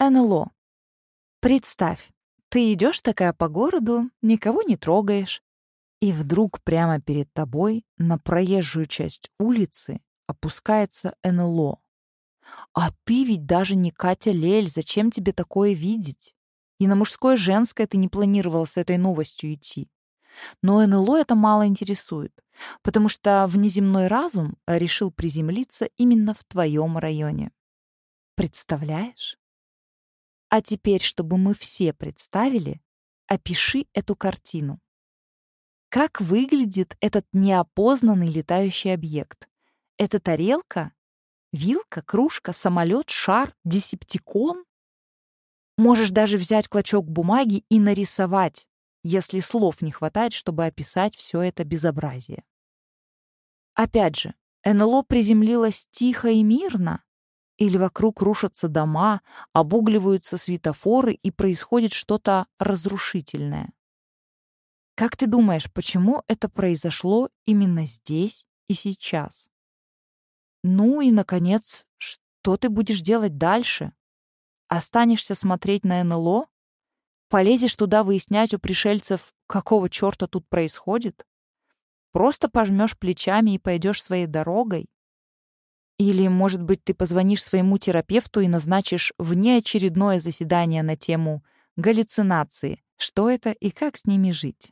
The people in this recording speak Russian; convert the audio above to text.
НЛО. Представь, ты идешь такая по городу, никого не трогаешь, и вдруг прямо перед тобой на проезжую часть улицы опускается НЛО. А ты ведь даже не Катя Лель, зачем тебе такое видеть? И на мужское женское ты не планировал с этой новостью идти. Но НЛО это мало интересует, потому что внеземной разум решил приземлиться именно в твоем районе. Представляешь? А теперь, чтобы мы все представили, опиши эту картину. Как выглядит этот неопознанный летающий объект? Это тарелка? Вилка, кружка, самолет, шар, десептикон? Можешь даже взять клочок бумаги и нарисовать, если слов не хватает, чтобы описать все это безобразие. Опять же, НЛО приземлилось тихо и мирно, или вокруг рушатся дома, обугливаются светофоры и происходит что-то разрушительное. Как ты думаешь, почему это произошло именно здесь и сейчас? Ну и, наконец, что ты будешь делать дальше? Останешься смотреть на НЛО? Полезешь туда выяснять у пришельцев, какого черта тут происходит? Просто пожмешь плечами и пойдешь своей дорогой? Или, может быть, ты позвонишь своему терапевту и назначишь внеочередное заседание на тему галлюцинации, что это и как с ними жить.